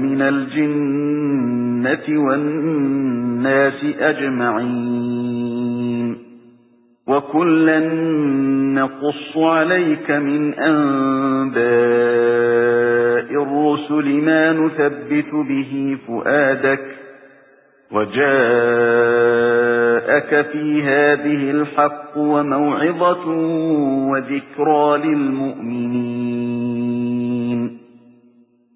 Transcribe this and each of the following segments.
مِنَ الْجِنَّةِ وَالنَّاسِ أَجْمَعِينَ. وَكُلًّا نَّقُصُّ عَلَيْكَ مِنْ أَنبَاءِ الرُّسُلِ مَا نُثَبِّتُ بِهِ فُؤَادَكَ وَجَاءَكَ فِي هَذِهِ الْحَقُّ وَمَوْعِظَةٌ وَذِكْرَى لِلْمُؤْمِنِينَ.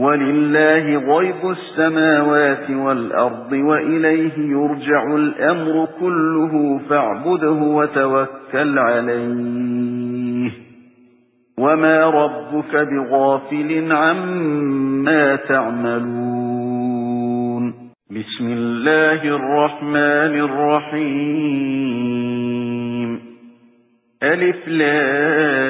وَلِلَّهِ غَيْبُ السَّمَاوَاتِ وَالْأَرْضِ وَإِلَيْهِ يُرْجَعُ الْأَمْرُ كُلُّهُ فَاعْبُدْهُ وَتَوَكَّلْ عَلَيْهِ. وَمَا رَبُّكَ بِغَافِلٍ عَمَّا تَعْمَلُونَ. بِسْمِ اللَّهِ الرَّحْمَنِ الرَّحِيمِ. أَلِف لام.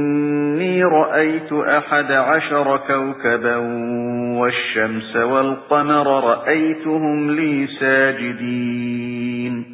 رَأَيْتُ أَحَدَ عَشَرَ كَوْكَبًا وَالشَّمْسَ وَالْقَمَرَ رَأَيْتُهُمْ لِي سَاجِدِينَ.